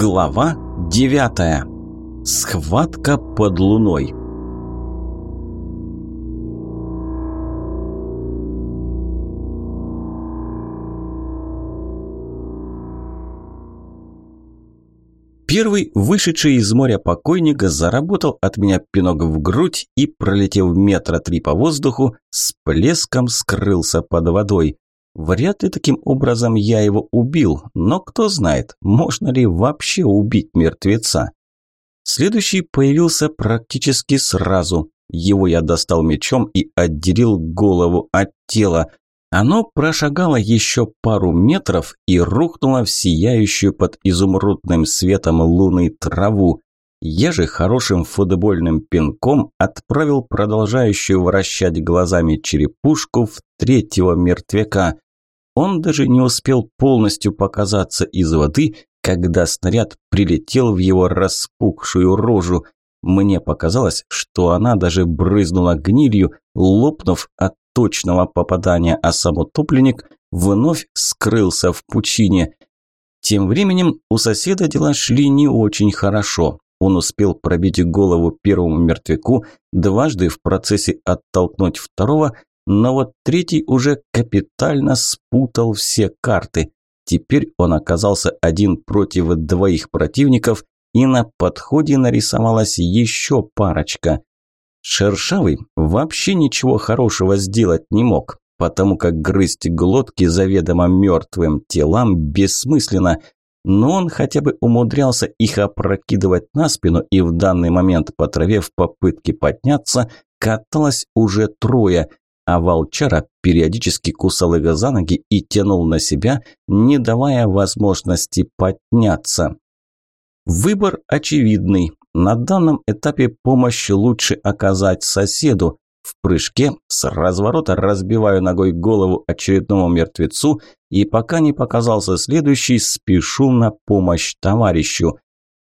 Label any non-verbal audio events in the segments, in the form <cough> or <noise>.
Глава 9. Схватка под луной. Первый, вышедший из моря покойник, заработал от меня пинок в грудь и, пролетев метра три по воздуху, с плеском скрылся под водой. Вряд ли таким образом я его убил, но кто знает, можно ли вообще убить мертвеца. Следующий появился практически сразу. Его я достал мечом и отделил голову от тела. Оно прошагало еще пару метров и рухнуло в сияющую под изумрудным светом луны траву. Я же хорошим футбольным пинком отправил продолжающую вращать глазами черепушку в третьего мертвяка. Он даже не успел полностью показаться из воды, когда снаряд прилетел в его распухшую рожу. Мне показалось, что она даже брызнула гнилью, лопнув от точного попадания, а сам утопленник вновь скрылся в пучине. Тем временем у соседа дела шли не очень хорошо. Он успел пробить голову первому мертвяку, дважды в процессе оттолкнуть второго, но вот третий уже капитально спутал все карты. Теперь он оказался один против двоих противников, и на подходе нарисовалась еще парочка. Шершавый вообще ничего хорошего сделать не мог, потому как грызть глотки заведомо мертвым телам бессмысленно, но он хотя бы умудрялся их опрокидывать на спину, и в данный момент по траве в попытке подняться каталось уже трое, а волчара периодически кусал их за ноги и тянул на себя, не давая возможности подняться. Выбор очевидный. На данном этапе помощь лучше оказать соседу. В прыжке с разворота разбиваю ногой голову очередному мертвецу и пока не показался следующий, спешу на помощь товарищу.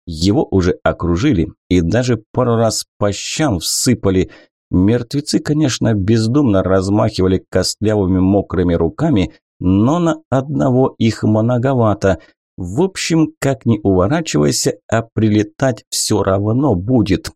Его уже окружили и даже пару раз по щам всыпали. Мертвецы, конечно, бездумно размахивали костлявыми мокрыми руками, но на одного их многовато – в общем, как ни уворачивайся, а прилетать все равно будет.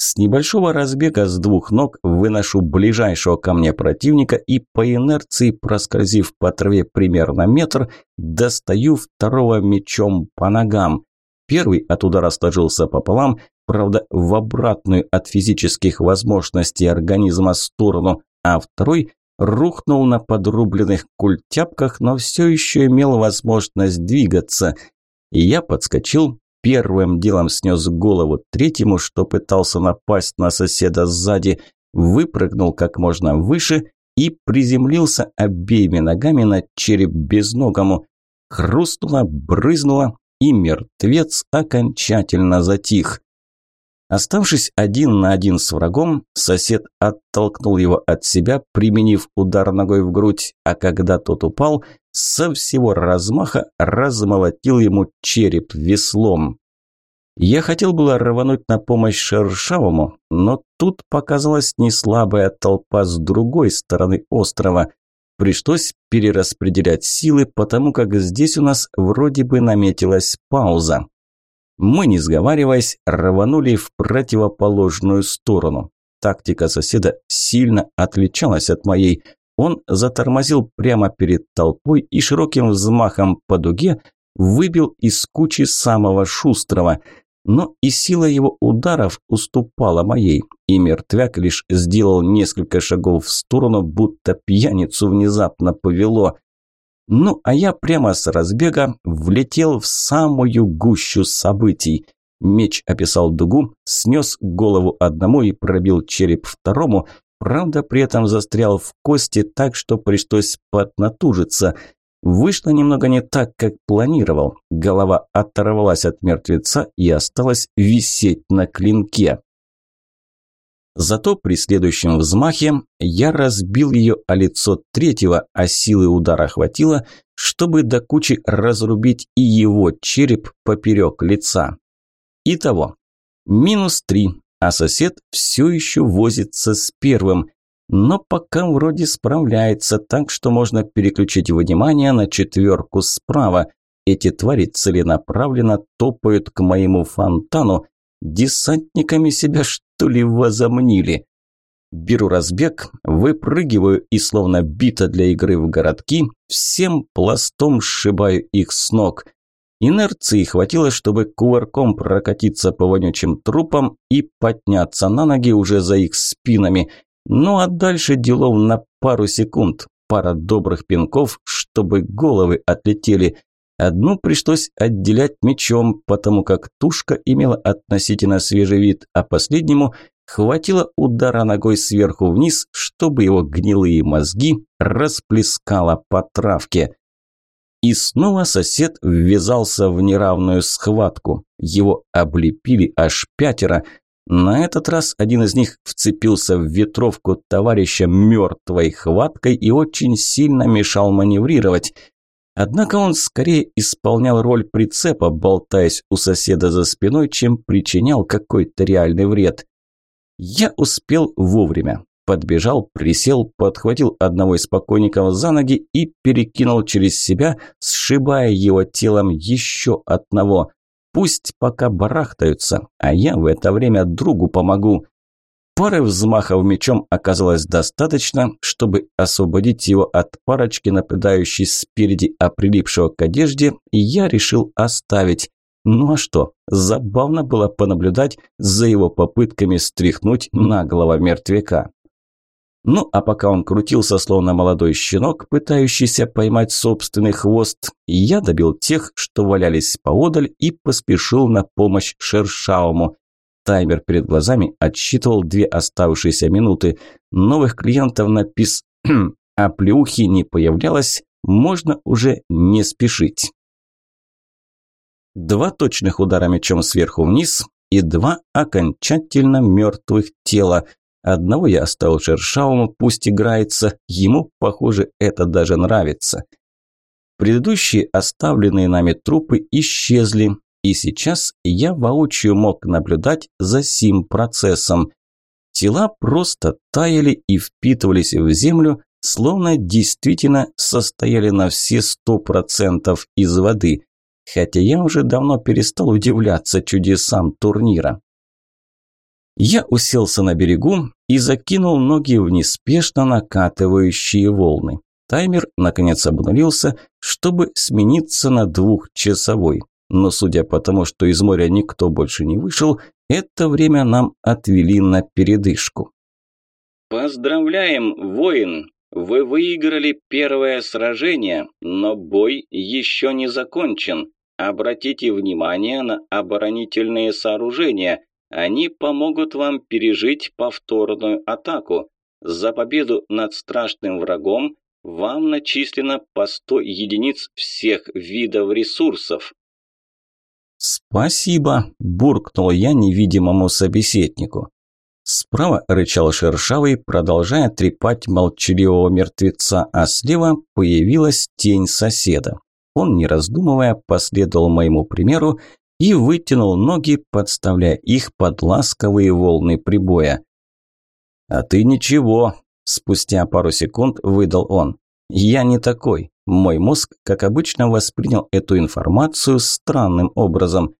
С небольшого разбега с двух ног выношу ближайшего ко мне противника и по инерции, проскользив по траве примерно метр, достаю второго мечом по ногам. Первый от удара сложился пополам, правда, в обратную от физических возможностей организма сторону, а второй рухнул на подрубленных культяпках, но все еще имел возможность двигаться. И я подскочил, первым делом снес голову третьему, что пытался напасть на соседа сзади, выпрыгнул как можно выше и приземлился обеими ногами на череп безногому. Хрустнуло, брызнуло, и мертвец окончательно затих. Оставшись один на один с врагом, сосед оттолкнул его от себя, применив удар ногой в грудь, а когда тот упал, со всего размаха размолотил ему череп веслом. Я хотел было рвануть на помощь Шершавому, но тут показалась неслабая толпа с другой стороны острова. Пришлось перераспределять силы, потому как здесь у нас вроде бы наметилась пауза. Мы, не сговариваясь, рванули в противоположную сторону. Тактика соседа сильно отличалась от моей. Он затормозил прямо перед толпой и широким взмахом по дуге выбил из кучи самого шустрого. Но и сила его ударов уступала моей, и мертвяк лишь сделал несколько шагов в сторону, будто пьяницу внезапно повело. Ну, а я прямо с разбега влетел в самую гущу событий. Меч описал дугу, снес голову одному и пробил череп второму, правда, при этом застрял в кости так, что пришлось поднатужиться. Вышло немного не так, как планировал. Голова оторвалась от мертвеца и осталась висеть на клинке. Зато при следующем взмахе я разбил ее о лицо третьего, а силы удара хватило, чтобы до кучи разрубить и его череп поперек лица. Итого, минус три, а сосед все еще возится с первым, но пока вроде справляется, так что можно переключить внимание на четверку справа. эти твари целенаправленно топают к моему фонтану. Десантниками себя что ли возомнили? Беру разбег, выпрыгиваю и, словно бита для игры в городки, всем пластом сшибаю их с ног. Инерции хватило, чтобы кувырком прокатиться по вонючим трупам и подняться на ноги уже за их спинами. Ну а дальше делов на пару секунд, пара добрых пинков, чтобы головы отлетели. Одну пришлось отделять мечом, потому как тушка имела относительно свежий вид, а последнему Хватило удара ногой сверху вниз, чтобы его гнилые мозги расплескало по травке. И снова сосед ввязался в неравную схватку. Его облепили аж пятеро. На этот раз один из них вцепился в ветровку товарища мертвой хваткой и очень сильно мешал маневрировать. Однако он скорее исполнял роль прицепа, болтаясь у соседа за спиной, чем причинял какой-то реальный вред. Я успел вовремя. Подбежал, присел, подхватил одного из покойников за ноги и перекинул через себя, сшибая его телом еще одного. Пусть пока барахтаются, а я в это время другу помогу. Пары взмахов мечом оказалось достаточно, чтобы освободить его от парочки, наблюдающей спереди, а прилипшего к одежде, и я решил оставить. Ну а что, забавно было понаблюдать за его попытками стряхнуть наглого мертвяка. Ну, а пока он крутился, словно молодой щенок, пытающийся поймать собственный хвост, я добил тех, что валялись поодаль, и поспешил на помощь Шершауму. Таймер перед глазами отсчитывал две оставшиеся минуты. Новых клиентов на пис... <clears throat> а плюхи не появлялось, можно уже не спешить. Два точных удара мечом сверху вниз и два окончательно мертвых тела. Одного я оставил Шершавому, пусть играется, ему, похоже, это даже нравится. Предыдущие оставленные нами трупы исчезли, и сейчас я воочию мог наблюдать за сим процессом. Тела просто таяли и впитывались в землю, словно действительно состояли на все сто процентов из воды хотя я уже давно перестал удивляться чудесам турнира. Я уселся на берегу и закинул ноги в неспешно накатывающие волны. Таймер, наконец, обнулился, чтобы смениться на двухчасовой. Но судя по тому, что из моря никто больше не вышел, это время нам отвели на передышку. «Поздравляем, воин! Вы выиграли первое сражение, но бой еще не закончен. Обратите внимание на оборонительные сооружения. Они помогут вам пережить повторную атаку. За победу над страшным врагом вам начислено по 100 единиц всех видов ресурсов. «Спасибо», – буркнул я невидимому собеседнику. Справа рычал шершавый, продолжая трепать молчаливого мертвеца, а слева появилась тень соседа. Он, не раздумывая, последовал моему примеру и вытянул ноги, подставляя их под ласковые волны прибоя. «А ты ничего», – спустя пару секунд выдал он. «Я не такой. Мой мозг, как обычно, воспринял эту информацию странным образом».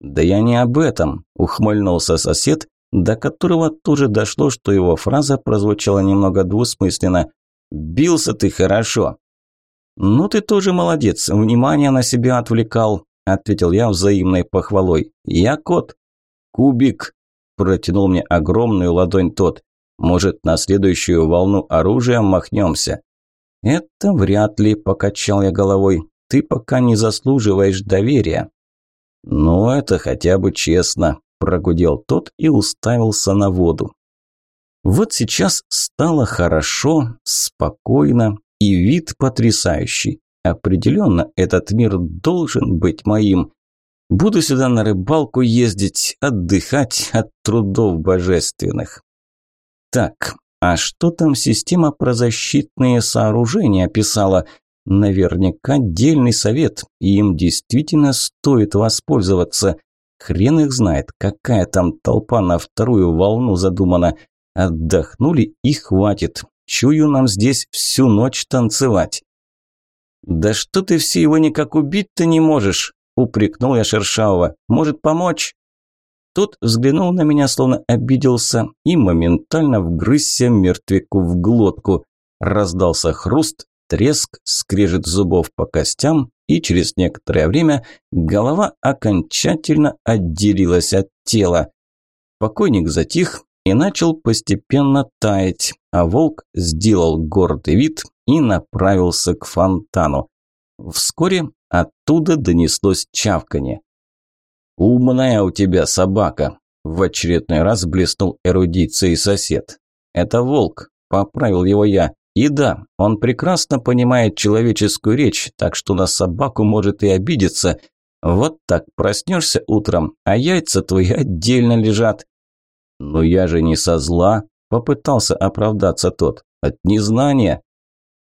«Да я не об этом», – ухмыльнулся сосед, до которого тоже дошло, что его фраза прозвучала немного двусмысленно. «Бился ты хорошо». «Ну ты тоже молодец, внимание на себя отвлекал», – ответил я взаимной похвалой. «Я кот». «Кубик», – протянул мне огромную ладонь тот. «Может, на следующую волну оружия махнемся?» «Это вряд ли», – покачал я головой. «Ты пока не заслуживаешь доверия». «Ну, это хотя бы честно», – прогудел тот и уставился на воду. Вот сейчас стало хорошо, спокойно, и вид потрясающий. Определенно, этот мир должен быть моим. Буду сюда на рыбалку ездить, отдыхать от трудов божественных. Так, а что там система про защитные сооружения писала? Наверняка отдельный совет, и им действительно стоит воспользоваться. Хрен их знает, какая там толпа на вторую волну задумана. Отдохнули и хватит. Чую нам здесь всю ночь танцевать. «Да что ты все его никак убить-то не можешь?» – упрекнул я Шершавого. «Может, помочь?» Тот взглянул на меня, словно обиделся, и моментально вгрызся мертвяку в глотку. Раздался хруст, треск, скрежет зубов по костям, и через некоторое время голова окончательно отделилась от тела. Покойник затих и начал постепенно таять, а волк сделал гордый вид и направился к фонтану. Вскоре оттуда донеслось чавканье. «Умная у тебя собака!» – в очередной раз блеснул эрудицией сосед. «Это волк», – поправил его я. «И да, он прекрасно понимает человеческую речь, так что на собаку может и обидеться. Вот так проснешься утром, а яйца твои отдельно лежат». «Но я же не со зла», – попытался оправдаться тот. «От незнания».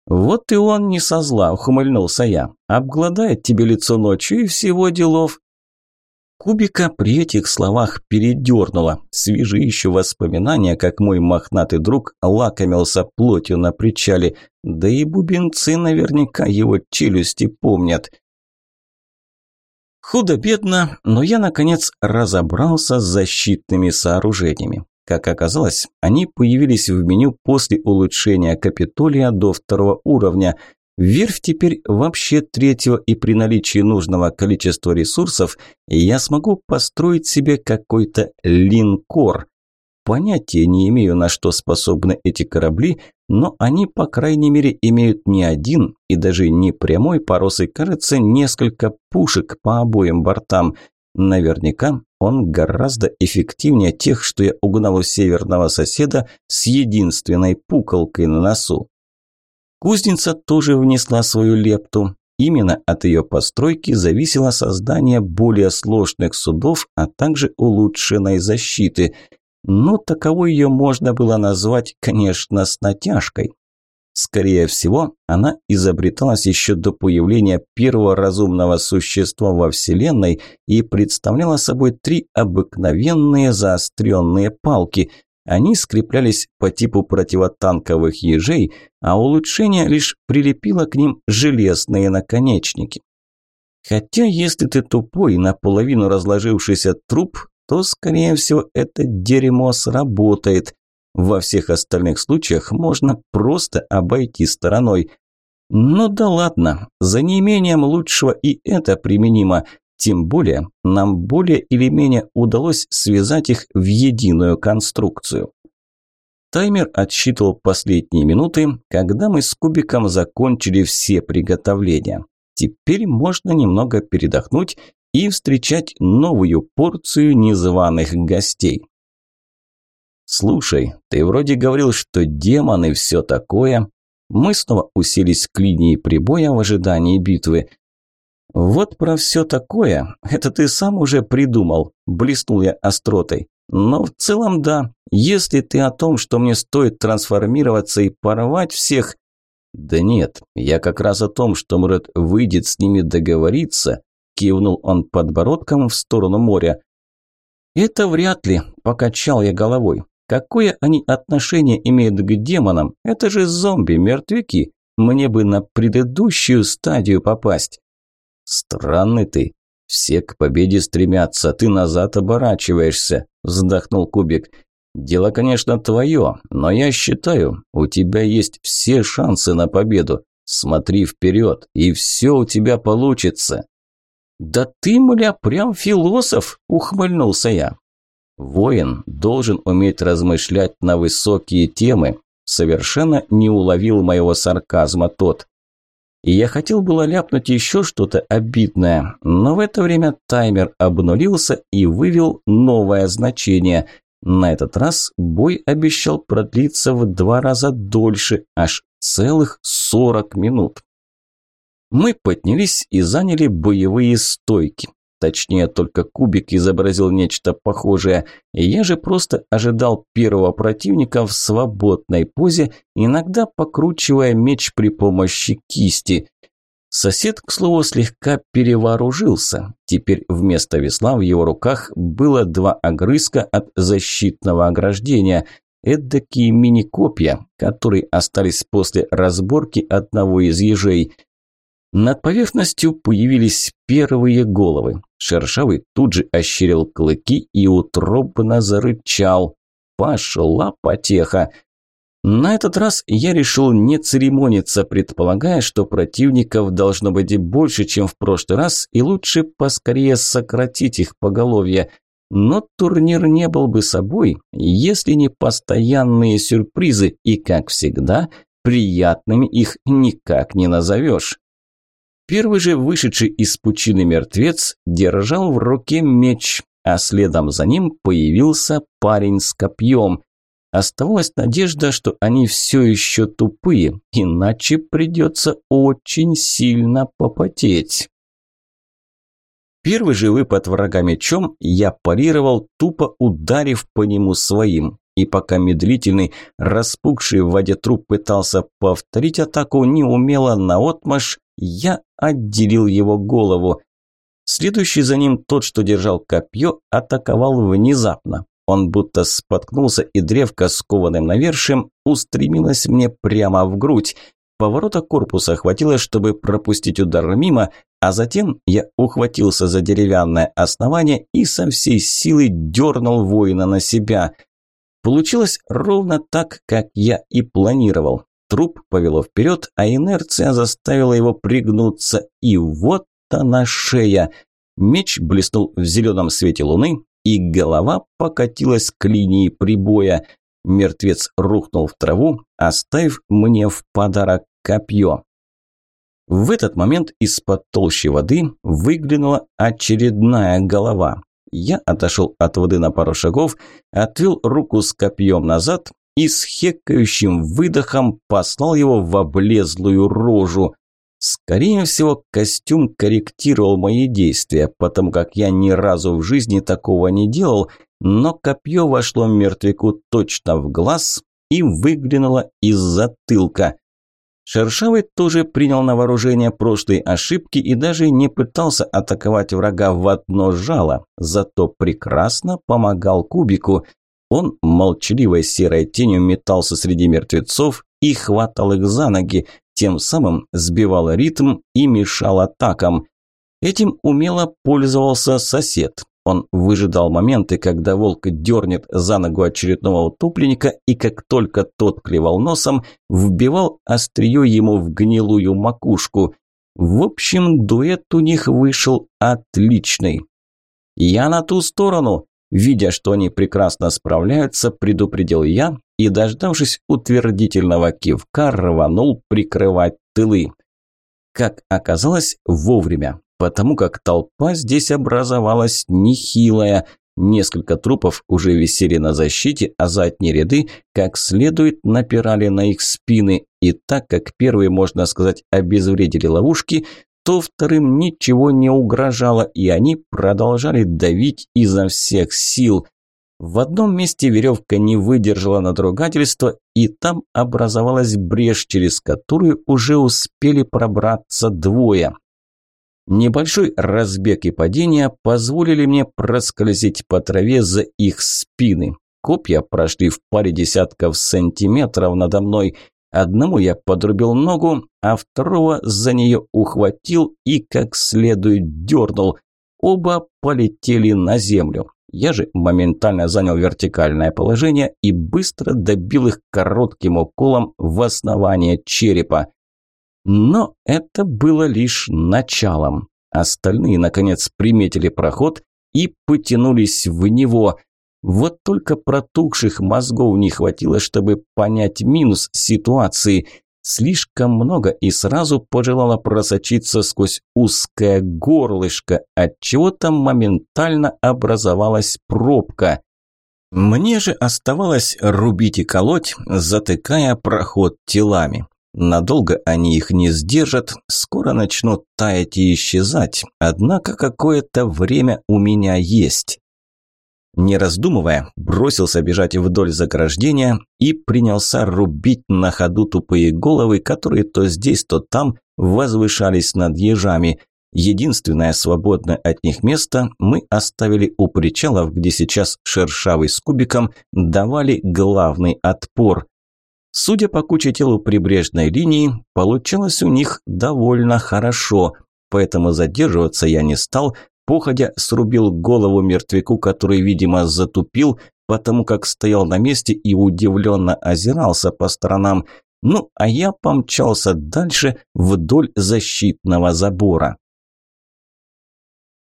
«Вот и он не со зла», – ухмыльнулся я. «Обгладает тебе лицо ночью и всего делов». Кубика при этих словах передернуло. Свежи еще воспоминания, как мой мохнатый друг лакомился плотью на причале. Да и бубенцы наверняка его челюсти помнят. Худо-бедно, но я, наконец, разобрался с защитными сооружениями. Как оказалось, они появились в меню после улучшения Капитолия до второго уровня – Верфь теперь вообще третьего, и при наличии нужного количества ресурсов я смогу построить себе какой-то линкор. Понятия не имею, на что способны эти корабли, но они, по крайней мере, имеют не один и даже не прямой порос, и, кажется, несколько пушек по обоим бортам. Наверняка он гораздо эффективнее тех, что я угнал у северного соседа с единственной пуколкой на носу. Кузница тоже внесла свою лепту. Именно от ее постройки зависело создание более сложных судов, а также улучшенной защиты. Но таковой ее можно было назвать, конечно, с натяжкой. Скорее всего, она изобреталась еще до появления первого разумного существа во Вселенной и представляла собой три обыкновенные заостренные палки – они скреплялись по типу противотанковых ежей, а улучшение лишь прилепило к ним железные наконечники. Хотя, если ты тупой, наполовину разложившийся труп, то, скорее всего, это дерьмо сработает. Во всех остальных случаях можно просто обойти стороной. Ну да ладно, за неимением лучшего и это применимо. Тем более, нам более или менее удалось связать их в единую конструкцию. Таймер отсчитывал последние минуты, когда мы с Кубиком закончили все приготовления. Теперь можно немного передохнуть и встречать новую порцию незваных гостей. «Слушай, ты вроде говорил, что демоны все такое». Мы снова уселись к линии прибоя в ожидании битвы. «Вот про все такое, это ты сам уже придумал», – блеснул я остротой. «Но в целом да, если ты о том, что мне стоит трансформироваться и порвать всех...» «Да нет, я как раз о том, что, может, выйдет с ними договориться», – кивнул он подбородком в сторону моря. «Это вряд ли», – покачал я головой. «Какое они отношение имеют к демонам? Это же зомби, мертвяки. Мне бы на предыдущую стадию попасть». «Странный ты. Все к победе стремятся, ты назад оборачиваешься», – вздохнул Кубик. «Дело, конечно, твое, но я считаю, у тебя есть все шансы на победу. Смотри вперед, и все у тебя получится». «Да ты, мля, прям философ!» – ухмыльнулся я. «Воин должен уметь размышлять на высокие темы», – совершенно не уловил моего сарказма тот. И я хотел было ляпнуть еще что-то обидное, но в это время таймер обнулился и вывел новое значение. На этот раз бой обещал продлиться в два раза дольше, аж целых 40 минут. Мы поднялись и заняли боевые стойки. Точнее, только кубик изобразил нечто похожее. Я же просто ожидал первого противника в свободной позе, иногда покручивая меч при помощи кисти. Сосед, к слову, слегка перевооружился. Теперь вместо весла в его руках было два огрызка от защитного ограждения. Эдакие мини-копья, которые остались после разборки одного из ежей – Над поверхностью появились первые головы. Шершавый тут же ощерил клыки и утробно зарычал. Пошла потеха. На этот раз я решил не церемониться, предполагая, что противников должно быть больше, чем в прошлый раз, и лучше поскорее сократить их поголовье. Но турнир не был бы собой, если не постоянные сюрпризы, и, как всегда, приятными их никак не назовешь. Первый же вышедший из пучины мертвец держал в руке меч, а следом за ним появился парень с копьем. Оставалась надежда, что они все еще тупые, иначе придется очень сильно попотеть. Первый же выпад врага мечом я парировал, тупо ударив по нему своим. И пока медлительный, распухший в воде труп пытался повторить атаку неумело наотмашь, я отделил его голову. Следующий за ним тот, что держал копье, атаковал внезапно. Он будто споткнулся, и древко с кованым навершием устремилось мне прямо в грудь. Поворота корпуса хватило, чтобы пропустить удар мимо, а затем я ухватился за деревянное основание и со всей силы дернул воина на себя. Получилось ровно так, как я и планировал. Труп повело вперед, а инерция заставила его пригнуться. И вот она шея. Меч блеснул в зеленом свете луны, и голова покатилась к линии прибоя. Мертвец рухнул в траву, оставив мне в подарок копье. В этот момент из-под толщи воды выглянула очередная голова. Я отошел от воды на пару шагов, отвел руку с копьем назад и с хекающим выдохом послал его в облезлую рожу. Скорее всего, костюм корректировал мои действия, потому как я ни разу в жизни такого не делал, но копье вошло мертвяку точно в глаз и выглянуло из затылка. Шершавый тоже принял на вооружение прошлые ошибки и даже не пытался атаковать врага в одно жало, зато прекрасно помогал Кубику. Он молчаливой серой тенью метался среди мертвецов и хватал их за ноги, тем самым сбивал ритм и мешал атакам. Этим умело пользовался сосед. Он выжидал моменты, когда волк дернет за ногу очередного утопленника и как только тот клевал носом, вбивал острие ему в гнилую макушку. В общем, дуэт у них вышел отличный. «Я на ту сторону!» Видя, что они прекрасно справляются, предупредил я и, дождавшись утвердительного кивка, рванул прикрывать тылы. Как оказалось, вовремя, потому как толпа здесь образовалась нехилая. Несколько трупов уже висели на защите, а задние ряды как следует напирали на их спины. И так как первые, можно сказать, обезвредили ловушки, то вторым ничего не угрожало, и они продолжали давить изо всех сил. В одном месте веревка не выдержала надругательства, и там образовалась брешь, через которую уже успели пробраться двое. Небольшой разбег и падение позволили мне проскользить по траве за их спины. Копья прошли в паре десятков сантиметров надо мной, Одному я подрубил ногу, а второго за нее ухватил и как следует дернул. Оба полетели на землю. Я же моментально занял вертикальное положение и быстро добил их коротким уколом в основание черепа. Но это было лишь началом. Остальные, наконец, приметили проход и потянулись в него. Вот только протухших мозгов не хватило, чтобы понять минус ситуации. Слишком много и сразу пожелала просочиться сквозь узкое горлышко, отчего там моментально образовалась пробка. Мне же оставалось рубить и колоть, затыкая проход телами. Надолго они их не сдержат, скоро начнут таять и исчезать, однако какое-то время у меня есть. Не раздумывая, бросился бежать вдоль заграждения и принялся рубить на ходу тупые головы, которые то здесь, то там возвышались над ежами. Единственное свободное от них место мы оставили у причалов, где сейчас шершавый с кубиком давали главный отпор. Судя по куче тел у прибрежной линии, получалось у них довольно хорошо, поэтому задерживаться я не стал, походя срубил голову мертвяку, который, видимо, затупил, потому как стоял на месте и удивленно озирался по сторонам. Ну, а я помчался дальше вдоль защитного забора.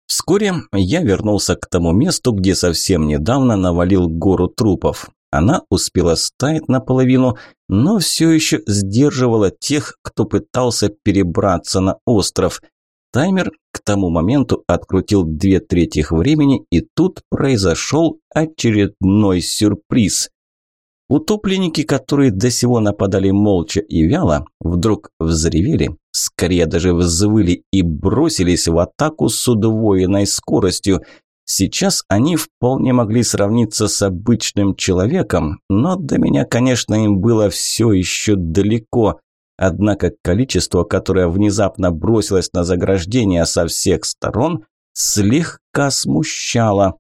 Вскоре я вернулся к тому месту, где совсем недавно навалил гору трупов. Она успела стаять наполовину, но все еще сдерживала тех, кто пытался перебраться на остров. Таймер к тому моменту открутил две трети времени, и тут произошел очередной сюрприз. Утопленники, которые до сего нападали молча и вяло, вдруг взревели, скорее даже взвыли и бросились в атаку с удвоенной скоростью. Сейчас они вполне могли сравниться с обычным человеком, но до меня, конечно, им было все еще далеко. Однако количество, которое внезапно бросилось на заграждение со всех сторон, слегка смущало.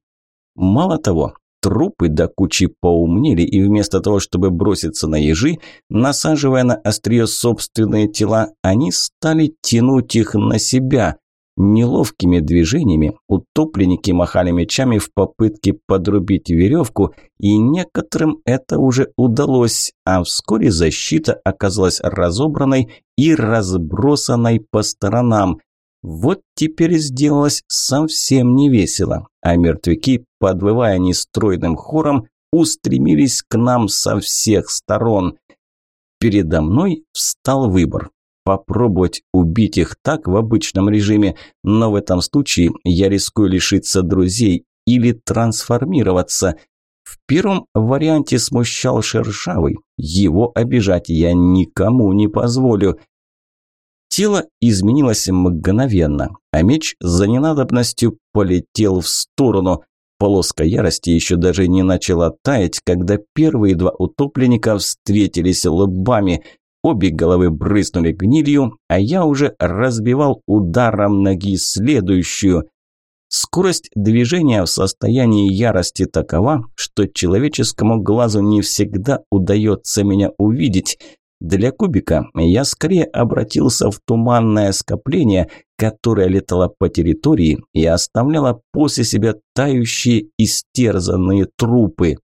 Мало того, Трупы до кучи поумнели, и вместо того, чтобы броситься на ежи, насаживая на острие собственные тела, они стали тянуть их на себя. Неловкими движениями утопленники махали мечами в попытке подрубить веревку, и некоторым это уже удалось, а вскоре защита оказалась разобранной и разбросанной по сторонам. Вот теперь сделалось совсем не весело, а мертвяки, подвывая нестройным хором, устремились к нам со всех сторон. Передо мной встал выбор. Попробовать убить их так в обычном режиме, но в этом случае я рискую лишиться друзей или трансформироваться. В первом варианте смущал Шершавый. Его обижать я никому не позволю. Тело изменилось мгновенно, а меч за ненадобностью полетел в сторону. Полоска ярости еще даже не начала таять, когда первые два утопленника встретились лбами. Обе головы брызнули гнилью, а я уже разбивал ударом ноги следующую. Скорость движения в состоянии ярости такова, что человеческому глазу не всегда удается меня увидеть. Для кубика я скорее обратился в туманное скопление, которое летало по территории и оставляло после себя тающие истерзанные трупы.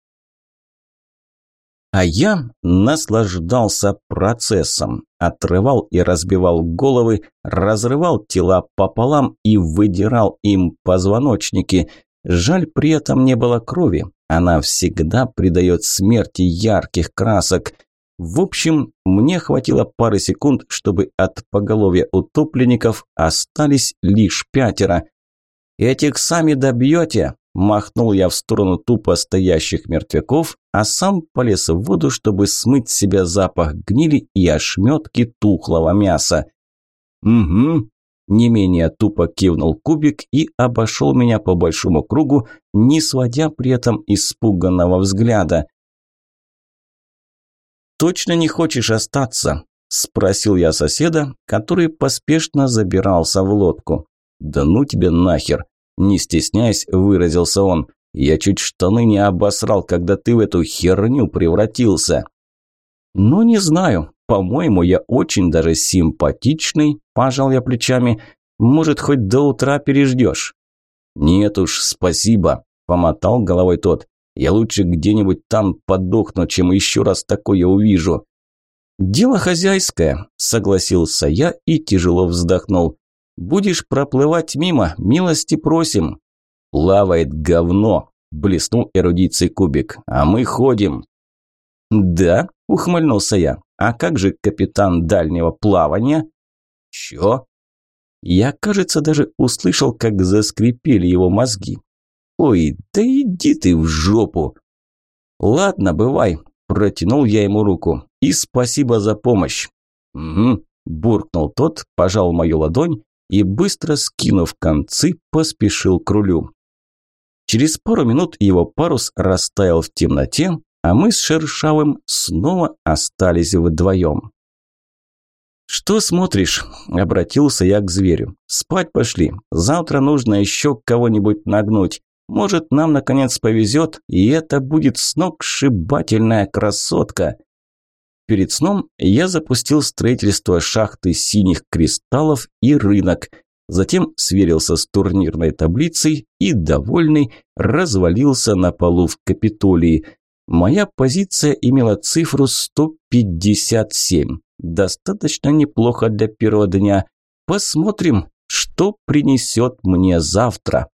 А я наслаждался процессом, отрывал и разбивал головы, разрывал тела пополам и выдирал им позвоночники. Жаль, при этом не было крови, она всегда придает смерти ярких красок – в общем, мне хватило пары секунд, чтобы от поголовья утопленников остались лишь пятеро. «Этих сами добьете!» – махнул я в сторону тупо стоящих мертвяков, а сам полез в воду, чтобы смыть с себя запах гнили и ошметки тухлого мяса. «Угу», – не менее тупо кивнул кубик и обошел меня по большому кругу, не сводя при этом испуганного взгляда – точно не хочешь остаться?» – спросил я соседа, который поспешно забирался в лодку. «Да ну тебе нахер!» – не стесняясь, выразился он. «Я чуть штаны не обосрал, когда ты в эту херню превратился». «Ну, не знаю. По-моему, я очень даже симпатичный», – пожал я плечами. «Может, хоть до утра переждешь?» «Нет уж, спасибо», – помотал головой тот. Я лучше где-нибудь там подохну, чем еще раз такое увижу». «Дело хозяйское», – согласился я и тяжело вздохнул. «Будешь проплывать мимо, милости просим». «Плавает говно», – блеснул эрудиций кубик. «А мы ходим». «Да», – ухмыльнулся я. «А как же капитан дальнего плавания?» «Чё?» Я, кажется, даже услышал, как заскрипели его мозги. «Ой, да иди ты в жопу!» «Ладно, бывай», – протянул я ему руку. «И спасибо за помощь». «Угу», – буркнул тот, пожал мою ладонь и, быстро скинув концы, поспешил к рулю. Через пару минут его парус растаял в темноте, а мы с Шершавым снова остались вдвоем. «Что смотришь?» – обратился я к зверю. «Спать пошли. Завтра нужно еще кого-нибудь нагнуть. Может, нам наконец повезет, и это будет сногсшибательная красотка. Перед сном я запустил строительство шахты синих кристаллов и рынок. Затем сверился с турнирной таблицей и, довольный, развалился на полу в Капитолии. Моя позиция имела цифру 157. Достаточно неплохо для первого дня. Посмотрим, что принесет мне завтра.